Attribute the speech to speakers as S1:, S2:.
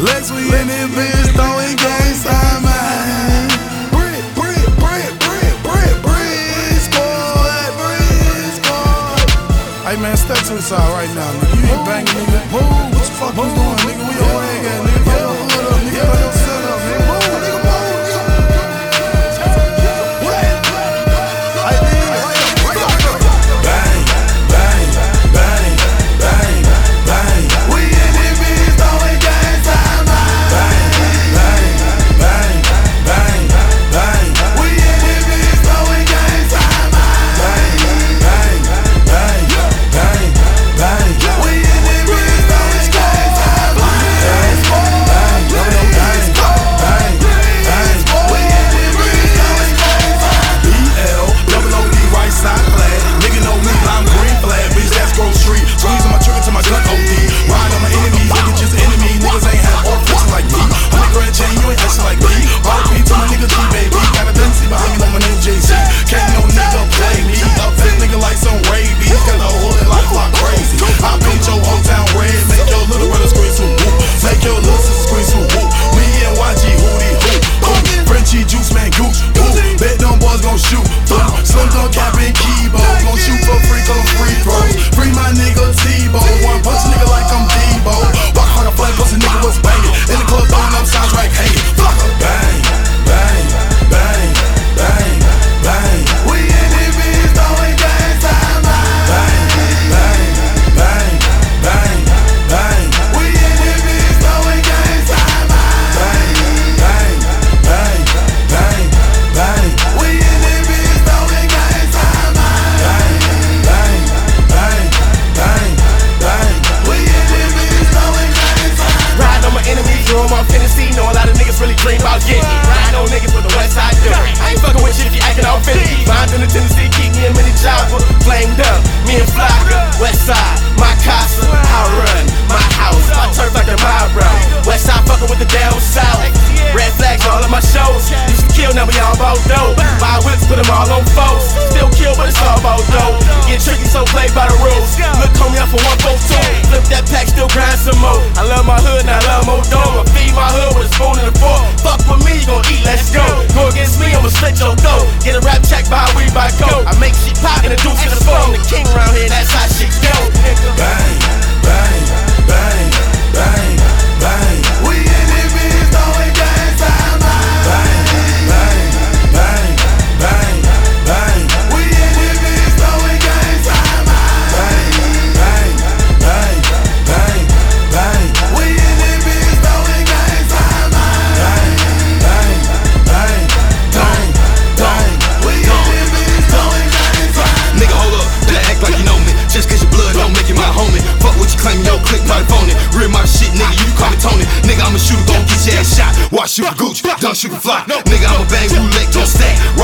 S1: Lex, we in this bitch throwing gang sign mine. Brick, brick, brick, brick, brick, brick, squad, brick, squad. Hey man, step to the side right now. You ain't banging me.
S2: down south. Red flags all of my shows. Used to kill, now we all about dope. Buy whips, put them all on folks. Still kill, but it's all about dope. Get tricky, so play by the rules. Look, homie, out for one photo. Flip that pack, still grind some more. I love my hood, and I love more Modoma. Feed my hood with a spoon and a fork.
S3: shoot gooch, don't shoot fly. No, nigga, I'm a bang roulette, don't stack.